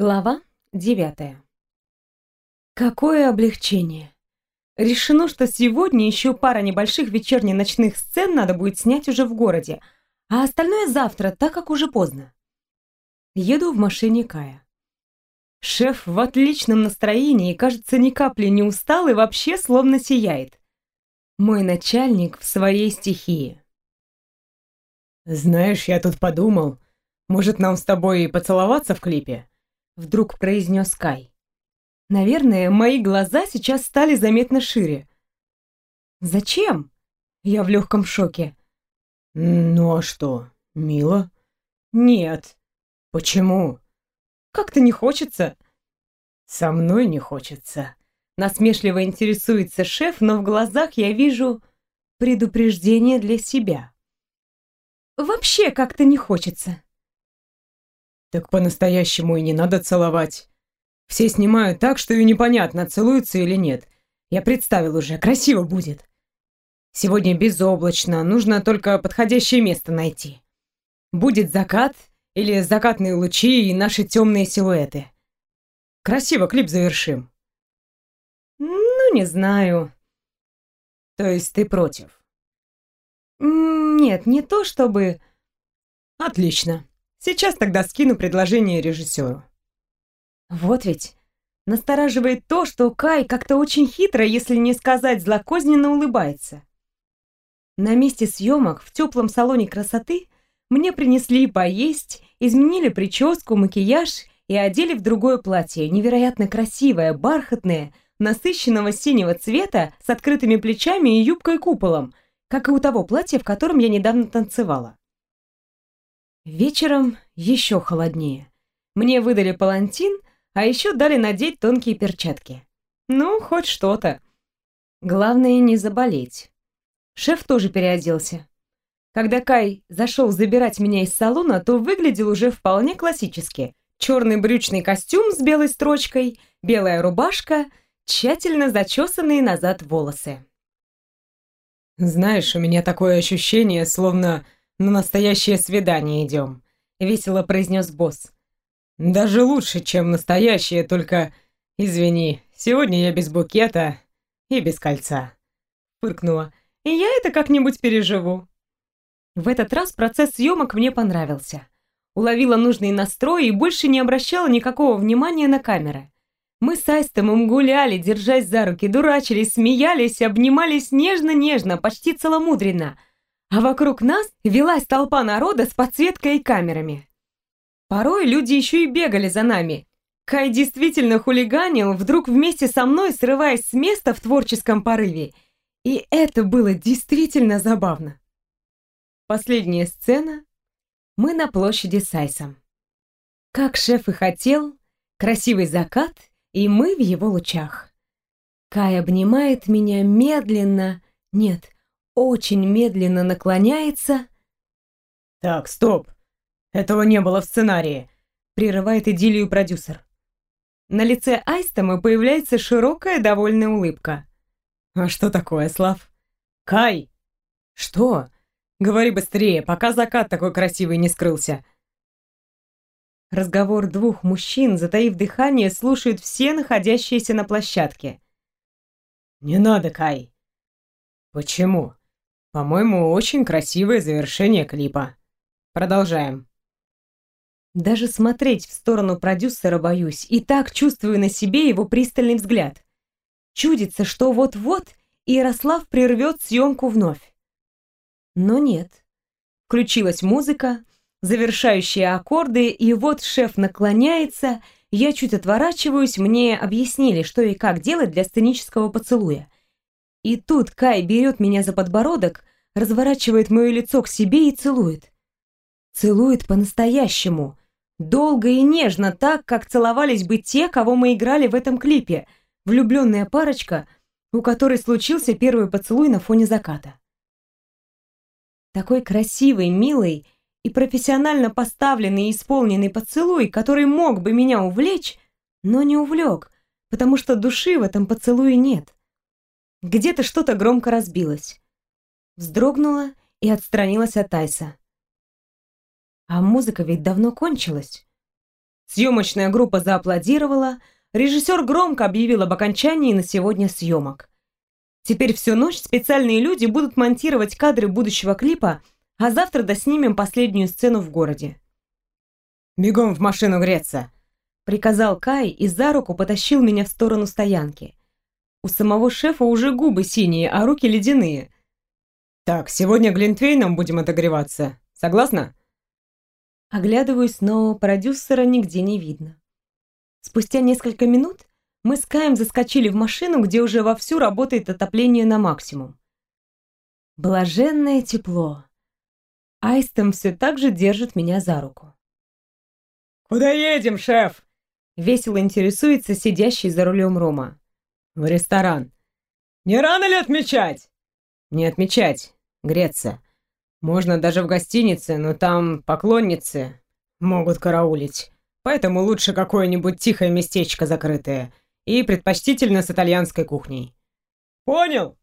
Глава девятая. Какое облегчение! Решено, что сегодня еще пара небольших вечерне-ночных сцен надо будет снять уже в городе, а остальное завтра, так как уже поздно. Еду в машине Кая. Шеф в отличном настроении, кажется, ни капли не устал и вообще словно сияет. Мой начальник в своей стихии. «Знаешь, я тут подумал, может, нам с тобой поцеловаться в клипе?» Вдруг произнес Кай. Наверное, мои глаза сейчас стали заметно шире. Зачем? Я в легком шоке. Ну а что, мило? Нет. Почему? Как-то не хочется. Со мной не хочется. Насмешливо интересуется шеф, но в глазах я вижу предупреждение для себя. Вообще как-то не хочется. Так по-настоящему и не надо целовать. Все снимают так, что и непонятно, целуются или нет. Я представил уже, красиво будет. Сегодня безоблачно, нужно только подходящее место найти. Будет закат или закатные лучи и наши темные силуэты. Красиво клип завершим. Ну, не знаю. То есть ты против? Нет, не то чтобы... Отлично. Сейчас тогда скину предложение режиссеру. Вот ведь. Настораживает то, что Кай как-то очень хитро, если не сказать злокозненно, улыбается. На месте съемок в теплом салоне красоты мне принесли поесть, изменили прическу, макияж и одели в другое платье, невероятно красивое, бархатное, насыщенного синего цвета с открытыми плечами и юбкой-куполом, как и у того платья, в котором я недавно танцевала. Вечером еще холоднее. Мне выдали палантин, а еще дали надеть тонкие перчатки. Ну, хоть что-то. Главное не заболеть. Шеф тоже переоделся. Когда Кай зашел забирать меня из салона, то выглядел уже вполне классически. Черный брючный костюм с белой строчкой, белая рубашка, тщательно зачесанные назад волосы. «Знаешь, у меня такое ощущение, словно на настоящее свидание идем», — весело произнес босс. «Даже лучше, чем настоящее, только, извини, сегодня я без букета и без кольца», — фыркнула. «И я это как-нибудь переживу». В этот раз процесс съемок мне понравился. Уловила нужный настрой и больше не обращала никакого внимания на камеры. Мы с Айстомом гуляли, держась за руки, дурачились, смеялись, обнимались нежно-нежно, почти целомудренно — а вокруг нас велась толпа народа с подсветкой и камерами. Порой люди еще и бегали за нами. Кай действительно хулиганил, вдруг вместе со мной срываясь с места в творческом порыве. И это было действительно забавно. Последняя сцена. Мы на площади с Айсом. Как шеф и хотел, красивый закат, и мы в его лучах. Кай обнимает меня медленно, нет, очень медленно наклоняется. «Так, стоп! Этого не было в сценарии!» Прерывает идиллию продюсер. На лице Айстома появляется широкая довольная улыбка. «А что такое, Слав?» «Кай!» «Что?» «Говори быстрее, пока закат такой красивый не скрылся!» Разговор двух мужчин, затаив дыхание, слушают все находящиеся на площадке. «Не надо, Кай!» «Почему?» По-моему, очень красивое завершение клипа. Продолжаем. Даже смотреть в сторону продюсера боюсь, и так чувствую на себе его пристальный взгляд. Чудится, что вот-вот Ярослав прервет съемку вновь. Но нет. Включилась музыка, завершающие аккорды, и вот шеф наклоняется, я чуть отворачиваюсь, мне объяснили, что и как делать для сценического поцелуя. И тут Кай берет меня за подбородок, разворачивает мое лицо к себе и целует. Целует по-настоящему. Долго и нежно, так, как целовались бы те, кого мы играли в этом клипе. Влюбленная парочка, у которой случился первый поцелуй на фоне заката. Такой красивый, милый и профессионально поставленный и исполненный поцелуй, который мог бы меня увлечь, но не увлек, потому что души в этом поцелуе нет. Где-то что-то громко разбилось. Вздрогнула и отстранилась от Айса. А музыка ведь давно кончилась. Съемочная группа зааплодировала, режиссер громко объявил об окончании на сегодня съемок. Теперь всю ночь специальные люди будут монтировать кадры будущего клипа, а завтра доснимем последнюю сцену в городе. «Бегом в машину греться!» Приказал Кай и за руку потащил меня в сторону стоянки. У самого шефа уже губы синие, а руки ледяные. «Так, сегодня Глинтвейном будем отогреваться. Согласна?» Оглядываюсь, но продюсера нигде не видно. Спустя несколько минут мы с Каем заскочили в машину, где уже вовсю работает отопление на максимум. Блаженное тепло. Айстом все так же держит меня за руку. «Куда едем, шеф?» Весело интересуется сидящий за рулем Рома. «В ресторан». «Не рано ли отмечать?» «Не отмечать. Греться. Можно даже в гостинице, но там поклонницы могут караулить. Поэтому лучше какое-нибудь тихое местечко закрытое. И предпочтительно с итальянской кухней». «Понял!»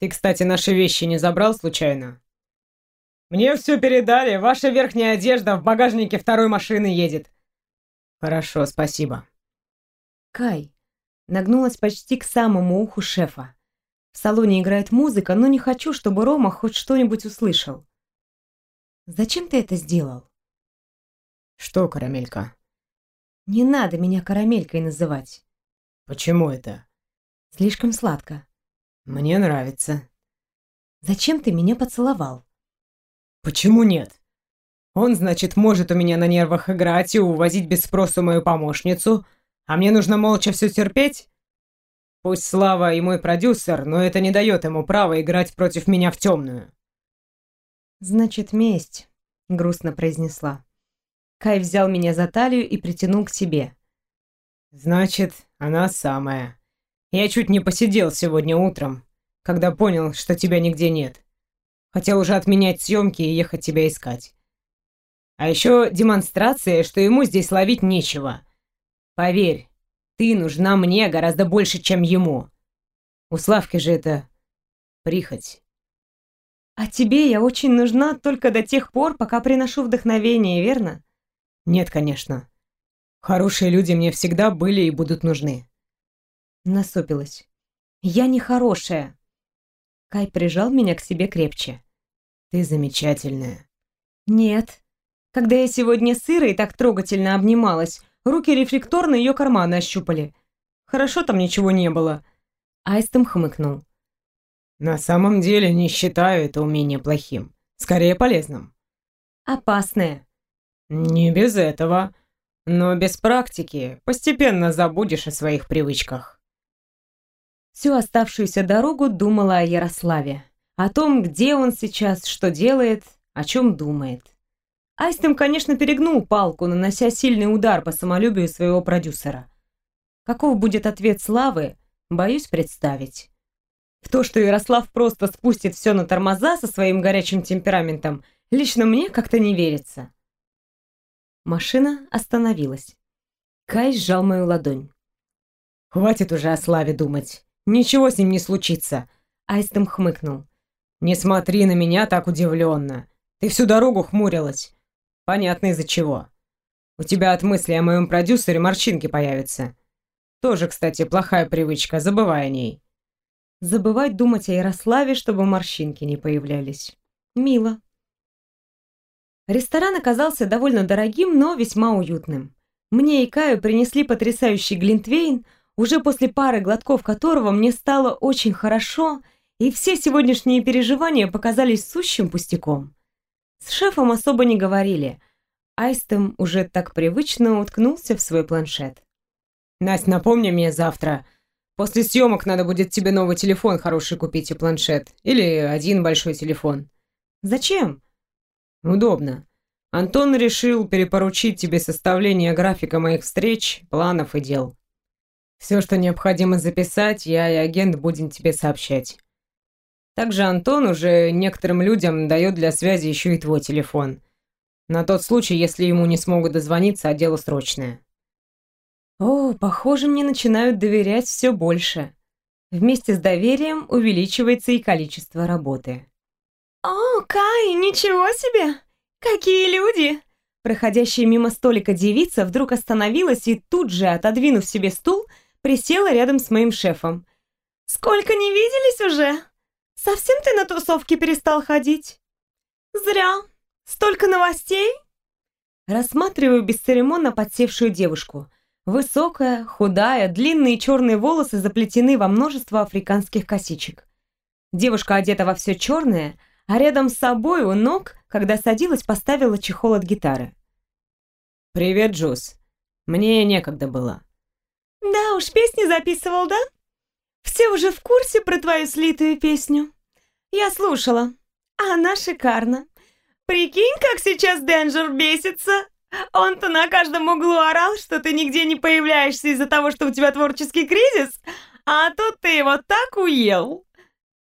«Ты, кстати, наши вещи не забрал случайно?» «Мне все передали. Ваша верхняя одежда в багажнике второй машины едет». «Хорошо, спасибо». Кай нагнулась почти к самому уху шефа. В салоне играет музыка, но не хочу, чтобы Рома хоть что-нибудь услышал. «Зачем ты это сделал?» «Что, карамелька?» «Не надо меня карамелькой называть». «Почему это?» «Слишком сладко». «Мне нравится». «Зачем ты меня поцеловал?» «Почему нет? Он, значит, может у меня на нервах играть и увозить без спросу мою помощницу, а мне нужно молча все терпеть? Пусть Слава и мой продюсер, но это не дает ему права играть против меня в темную». «Значит, месть», — грустно произнесла. Кай взял меня за талию и притянул к себе. «Значит, она самая. Я чуть не посидел сегодня утром, когда понял, что тебя нигде нет. Хотел уже отменять съемки и ехать тебя искать. А еще демонстрация, что ему здесь ловить нечего. Поверь, ты нужна мне гораздо больше, чем ему. У Славки же это прихоть. А тебе я очень нужна только до тех пор, пока приношу вдохновение, верно? Нет, конечно. Хорошие люди мне всегда были и будут нужны. Насупилась. Я не хорошая. Кай прижал меня к себе крепче. Ты замечательная. Нет. Когда я сегодня с Ирой так трогательно обнималась, руки рефлекторно ее карманы ощупали. Хорошо там ничего не было. Айстом хмыкнул. На самом деле не считаю это умение плохим. Скорее полезным. Опасное. Не без этого. Но без практики постепенно забудешь о своих привычках. Всю оставшуюся дорогу думала о Ярославе. О том, где он сейчас, что делает, о чем думает. Айстем, конечно, перегнул палку, нанося сильный удар по самолюбию своего продюсера. Каков будет ответ Славы, боюсь представить. В то, что Ярослав просто спустит все на тормоза со своим горячим темпераментом, лично мне как-то не верится. Машина остановилась. Кай сжал мою ладонь. «Хватит уже о Славе думать. Ничего с ним не случится», — Айстем хмыкнул. «Не смотри на меня так удивленно. Ты всю дорогу хмурилась. Понятно из-за чего. У тебя от мысли о моем продюсере морщинки появятся. Тоже, кстати, плохая привычка, забывай о ней». Забывать думать о Ярославе, чтобы морщинки не появлялись. Мило. Ресторан оказался довольно дорогим, но весьма уютным. Мне и Каю принесли потрясающий глинтвейн, уже после пары глотков которого мне стало очень хорошо, и все сегодняшние переживания показались сущим пустяком. С шефом особо не говорили. Айстем уже так привычно уткнулся в свой планшет. «Настя, напомни мне завтра. После съемок надо будет тебе новый телефон хороший купить и планшет. Или один большой телефон». «Зачем?» Удобно. Антон решил перепоручить тебе составление графика моих встреч, планов и дел. Все, что необходимо записать, я и агент будем тебе сообщать. Также Антон уже некоторым людям дает для связи еще и твой телефон. На тот случай, если ему не смогут дозвониться, а дело срочное. О, похоже, мне начинают доверять все больше. Вместе с доверием увеличивается и количество работы. «О, Кай, ничего себе! Какие люди!» Проходящая мимо столика девица вдруг остановилась и тут же, отодвинув себе стул, присела рядом с моим шефом. «Сколько не виделись уже? Совсем ты на тусовки перестал ходить?» «Зря. Столько новостей?» Рассматриваю бесцеремонно подсевшую девушку. Высокая, худая, длинные черные волосы заплетены во множество африканских косичек. Девушка одета во все черное, а рядом с собой у ног, когда садилась, поставила чехол от гитары. «Привет, Джуз. Мне некогда было». «Да уж, песни записывал, да? Все уже в курсе про твою слитую песню. Я слушала. Она шикарна. Прикинь, как сейчас Денджер бесится. Он-то на каждом углу орал, что ты нигде не появляешься из-за того, что у тебя творческий кризис, а тут ты его так уел.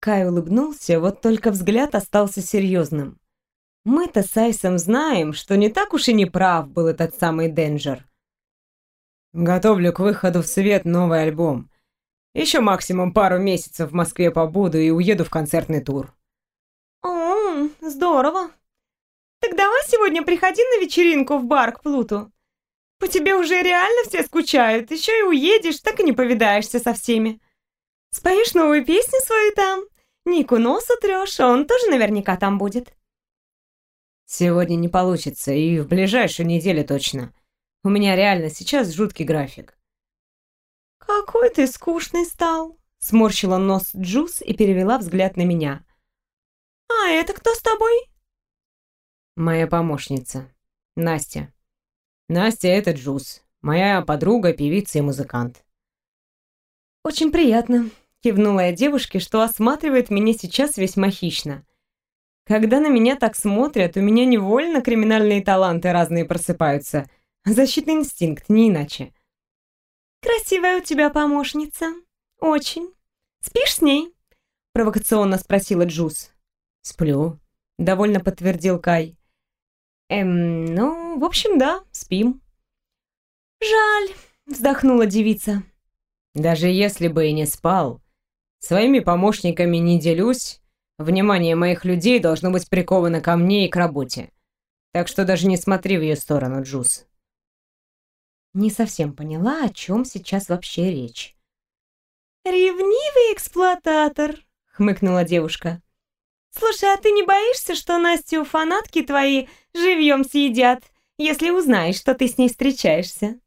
Кай улыбнулся, вот только взгляд остался серьезным. Мы-то с Айсом знаем, что не так уж и не прав был этот самый Денджер. Готовлю к выходу в свет новый альбом. Еще максимум пару месяцев в Москве побуду и уеду в концертный тур. О, здорово. Так давай сегодня приходи на вечеринку в бар к Плуту. По тебе уже реально все скучают, еще и уедешь, так и не повидаешься со всеми. Споешь новую песню свою там, Нику нос утрешь, он тоже наверняка там будет. Сегодня не получится, и в ближайшую неделю точно. У меня реально сейчас жуткий график. «Какой ты скучный стал!» Сморщила нос Джуз и перевела взгляд на меня. «А это кто с тобой?» «Моя помощница. Настя. Настя — это Джуз. Моя подруга, певица и музыкант». «Очень приятно. Кивнула я девушке, что осматривает меня сейчас весьма хищно. Когда на меня так смотрят, у меня невольно криминальные таланты разные просыпаются. Защитный инстинкт, не иначе. «Красивая у тебя помощница. Очень. Спишь с ней?» Провокационно спросила Джуз. «Сплю», — довольно подтвердил Кай. «Эм, ну, в общем, да, спим». «Жаль», — вздохнула девица. «Даже если бы и не спал, Своими помощниками не делюсь. Внимание моих людей должно быть приковано ко мне и к работе. Так что даже не смотри в ее сторону, Джуз. Не совсем поняла, о чем сейчас вообще речь. «Ревнивый эксплуататор», — хмыкнула девушка. «Слушай, а ты не боишься, что Настю фанатки твои живьем съедят, если узнаешь, что ты с ней встречаешься?»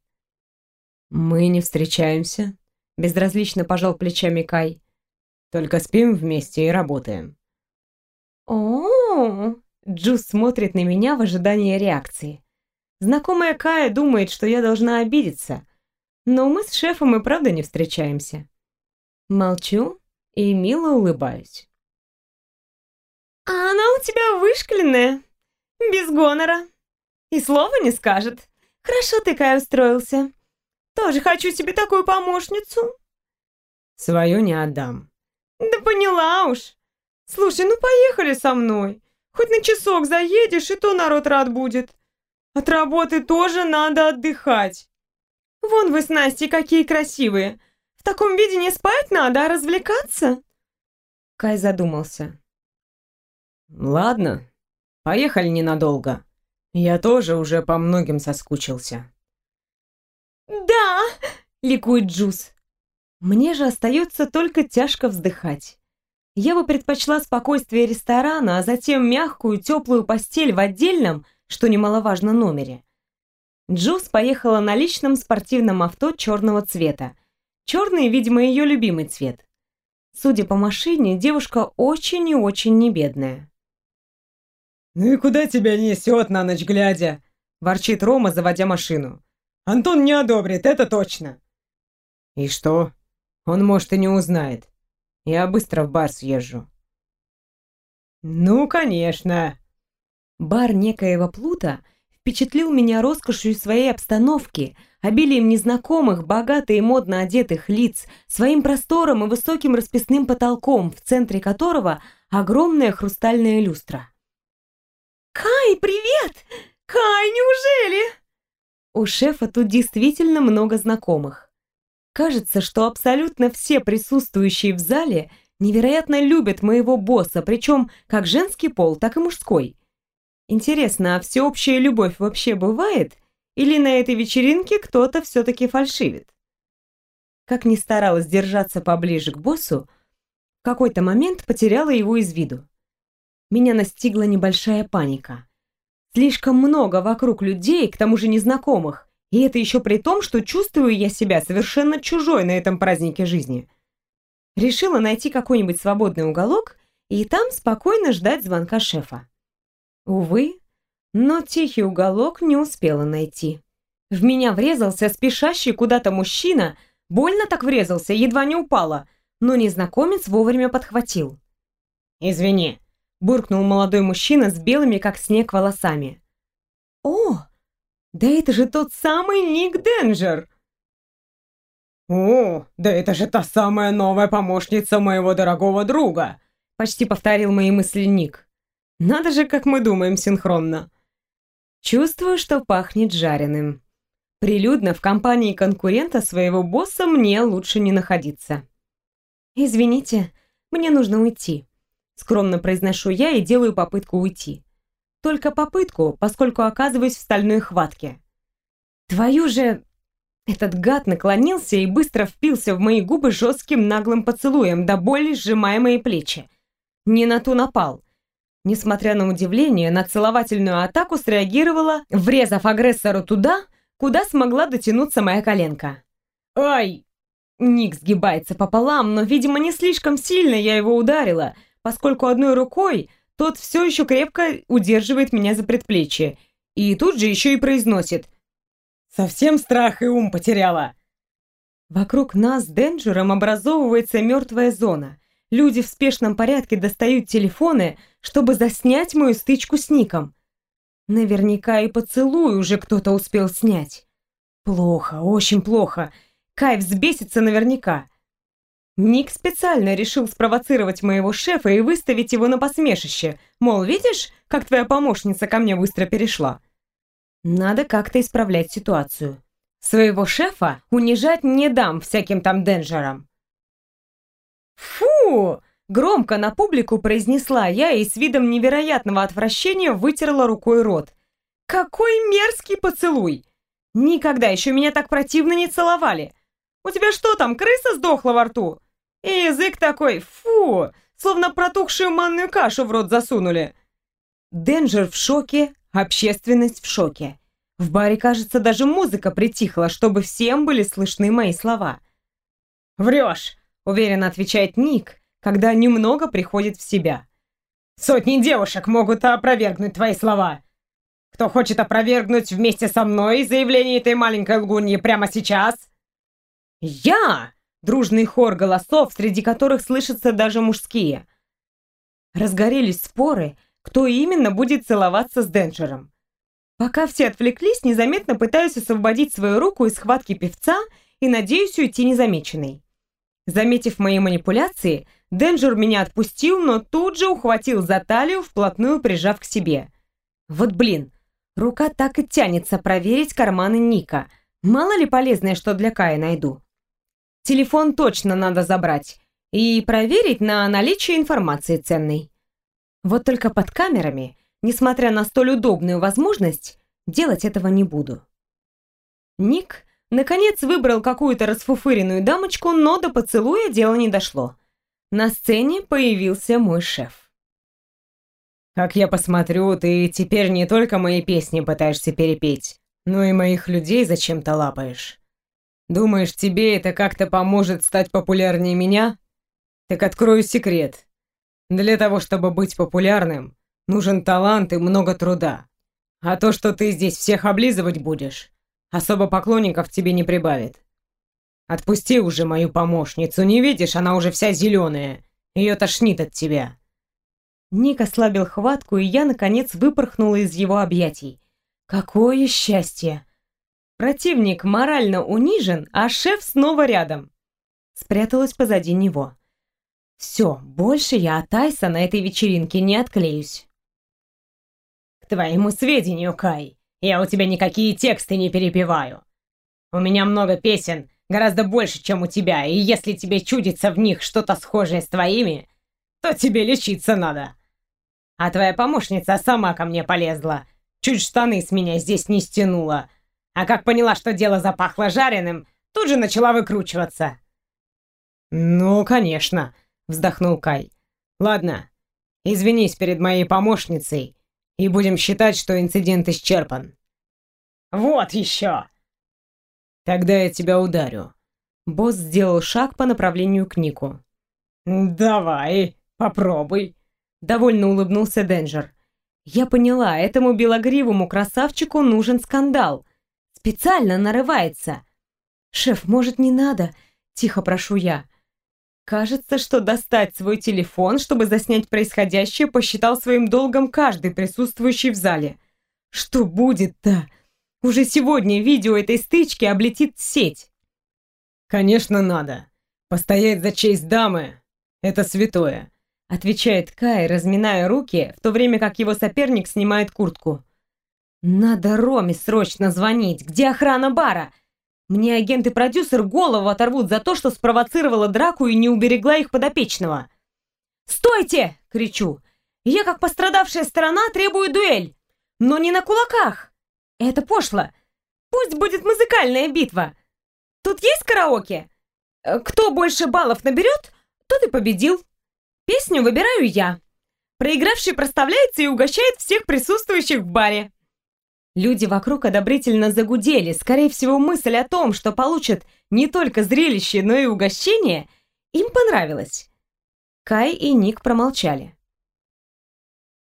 «Мы не встречаемся», — безразлично пожал плечами Кай. Только спим вместе и работаем. О, -о, -о Джуз смотрит на меня в ожидании реакции. Знакомая Кая думает, что я должна обидеться, но мы с шефом и правда не встречаемся. Молчу и мило улыбаюсь. А она у тебя вышкаленная, без гонора. И слова не скажет. Хорошо ты, Кай, устроился. Тоже хочу себе такую помощницу. Свою не отдам. Да поняла уж. Слушай, ну поехали со мной. Хоть на часок заедешь, и то народ рад будет. От работы тоже надо отдыхать. Вон вы с Настей какие красивые. В таком виде не спать надо, а развлекаться. Кай задумался. Ладно, поехали ненадолго. Я тоже уже по многим соскучился. Да, ликует Джуз. Мне же остается только тяжко вздыхать. Я бы предпочла спокойствие ресторана, а затем мягкую, теплую постель в отдельном, что немаловажно, номере. Джуз поехала на личном спортивном авто черного цвета. Черный, видимо, ее любимый цвет. Судя по машине, девушка очень и очень не бедная. «Ну и куда тебя несет на ночь глядя?» – ворчит Рома, заводя машину. «Антон не одобрит, это точно!» «И что?» Он, может, и не узнает. Я быстро в бар съезжу». «Ну, конечно!» Бар некоего Плута впечатлил меня роскошью своей обстановки, обилием незнакомых, богато и модно одетых лиц, своим простором и высоким расписным потолком, в центре которого огромная хрустальная люстра. «Кай, привет! Кай, неужели?» У шефа тут действительно много знакомых. Кажется, что абсолютно все присутствующие в зале невероятно любят моего босса, причем как женский пол, так и мужской. Интересно, а всеобщая любовь вообще бывает? Или на этой вечеринке кто-то все-таки фальшивит? Как ни старалась держаться поближе к боссу, в какой-то момент потеряла его из виду. Меня настигла небольшая паника. Слишком много вокруг людей, к тому же незнакомых, и это еще при том, что чувствую я себя совершенно чужой на этом празднике жизни. Решила найти какой-нибудь свободный уголок и там спокойно ждать звонка шефа. Увы, но тихий уголок не успела найти. В меня врезался спешащий куда-то мужчина, больно так врезался, едва не упала, но незнакомец вовремя подхватил. «Извини», — буркнул молодой мужчина с белыми, как снег, волосами. «О, да это же тот самый Ник Денджер!» «О, да это же та самая новая помощница моего дорогого друга!» Почти повторил мои мысли Ник. «Надо же, как мы думаем синхронно!» Чувствую, что пахнет жареным. Прилюдно в компании конкурента своего босса мне лучше не находиться. «Извините, мне нужно уйти», — скромно произношу я и делаю попытку уйти. Только попытку, поскольку оказываюсь в стальной хватке. «Твою же...» Этот гад наклонился и быстро впился в мои губы жестким наглым поцелуем, до боли сжимая мои плечи. Не на ту напал. Несмотря на удивление, на целовательную атаку среагировала, врезав агрессору туда, куда смогла дотянуться моя коленка. «Ай!» Ник сгибается пополам, но, видимо, не слишком сильно я его ударила, поскольку одной рукой тот все еще крепко удерживает меня за предплечье. И тут же еще и произносит Совсем страх и ум потеряла. Вокруг нас с Денджером образовывается мертвая зона. Люди в спешном порядке достают телефоны, чтобы заснять мою стычку с Ником. Наверняка и поцелуй уже кто-то успел снять. Плохо, очень плохо. Кай взбесится наверняка. Ник специально решил спровоцировать моего шефа и выставить его на посмешище. Мол, видишь, как твоя помощница ко мне быстро перешла? Надо как-то исправлять ситуацию. Своего шефа унижать не дам всяким там денджерам. «Фу!» — громко на публику произнесла я и с видом невероятного отвращения вытерла рукой рот. «Какой мерзкий поцелуй! Никогда еще меня так противно не целовали! У тебя что там, крыса сдохла во рту? И язык такой, фу, словно протухшую манную кашу в рот засунули!» Денджер в шоке, Общественность в шоке. В баре, кажется, даже музыка притихла, чтобы всем были слышны мои слова. «Врешь!» — уверенно отвечает Ник, когда немного приходит в себя. «Сотни девушек могут опровергнуть твои слова. Кто хочет опровергнуть вместе со мной заявление этой маленькой лгуньи прямо сейчас?» «Я!» — дружный хор голосов, среди которых слышатся даже мужские. Разгорелись споры — кто именно будет целоваться с Денджером. Пока все отвлеклись, незаметно пытаюсь освободить свою руку из схватки певца и надеюсь уйти незамеченной. Заметив мои манипуляции, Денджер меня отпустил, но тут же ухватил за талию, вплотную прижав к себе. Вот блин, рука так и тянется проверить карманы Ника. Мало ли полезное, что для Кая найду. Телефон точно надо забрать и проверить на наличие информации ценной. Вот только под камерами, несмотря на столь удобную возможность, делать этого не буду. Ник, наконец, выбрал какую-то расфуфыренную дамочку, но до поцелуя дело не дошло. На сцене появился мой шеф. «Как я посмотрю, ты теперь не только мои песни пытаешься перепеть, но и моих людей зачем-то лапаешь. Думаешь, тебе это как-то поможет стать популярнее меня? Так открою секрет. Для того, чтобы быть популярным, нужен талант и много труда. А то, что ты здесь всех облизывать будешь, особо поклонников тебе не прибавит. Отпусти уже мою помощницу, не видишь, она уже вся зеленая. Ее тошнит от тебя. Ник ослабил хватку, и я, наконец, выпорхнула из его объятий. Какое счастье! Противник морально унижен, а шеф снова рядом. Спряталась позади него. Все, больше я от Айса на этой вечеринке не отклеюсь. К твоему сведению, Кай, я у тебя никакие тексты не перепеваю. У меня много песен, гораздо больше, чем у тебя, и если тебе чудится в них что-то схожее с твоими, то тебе лечиться надо. А твоя помощница сама ко мне полезла. Чуть штаны с меня здесь не стянула. А как поняла, что дело запахло жареным, тут же начала выкручиваться. «Ну, конечно», — вздохнул Кай. «Ладно, извинись перед моей помощницей, и будем считать, что инцидент исчерпан». «Вот еще!» «Тогда я тебя ударю». Босс сделал шаг по направлению к Нику. «Давай, попробуй», — довольно улыбнулся Денджер. «Я поняла, этому белогривому красавчику нужен скандал. Специально нарывается. Шеф, может, не надо?» — тихо прошу я. Кажется, что достать свой телефон, чтобы заснять происходящее, посчитал своим долгом каждый присутствующий в зале. Что будет-то? Уже сегодня видео этой стычки облетит сеть. «Конечно, надо. Постоять за честь дамы — это святое», — отвечает Кай, разминая руки, в то время как его соперник снимает куртку. «Надо Роме срочно звонить. Где охрана бара? Мне агент и продюсер голову оторвут за то, что спровоцировала драку и не уберегла их подопечного». «Стойте!» — кричу. «Я, как пострадавшая сторона, требую дуэль. Но не на кулаках. Это пошло. Пусть будет музыкальная битва. Тут есть караоке? Э, кто больше баллов наберет, тот и победил. Песню выбираю я. Проигравший проставляется и угощает всех присутствующих в баре. Люди вокруг одобрительно загудели. Скорее всего, мысль о том, что получат не только зрелище, но и угощение, им понравилась. Кай и Ник промолчали.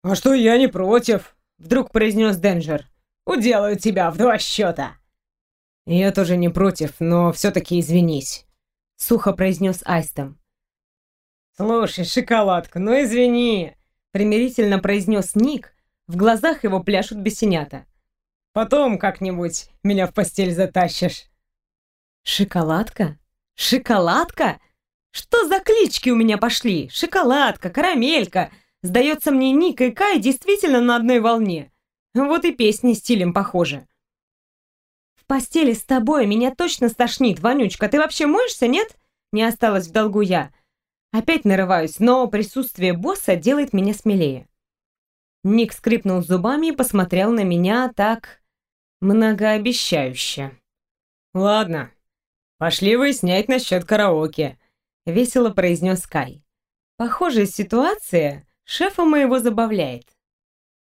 «А что я не против?» — вдруг произнес Денджер. «Уделаю тебя в два счета!» «Я тоже не против, но все-таки извинись», — сухо произнес Айстом. «Слушай, шоколадка, ну извини», — примирительно произнес Ник. В глазах его пляшут бесенята. «Потом как-нибудь меня в постель затащишь». «Шоколадка? Шоколадка? Что за клички у меня пошли? Шоколадка, карамелька. Сдается мне, Ник и Кай действительно на одной волне. Вот и песни стилем похожи» постели с тобой меня точно стошнит, Ванючка. Ты вообще моешься, нет?» Не осталось в долгу я. Опять нарываюсь, но присутствие босса делает меня смелее. Ник скрипнул зубами и посмотрел на меня так многообещающе. «Ладно, пошли выяснять насчет караоке», — весело произнес Кай. «Похожая ситуация шефа моего забавляет».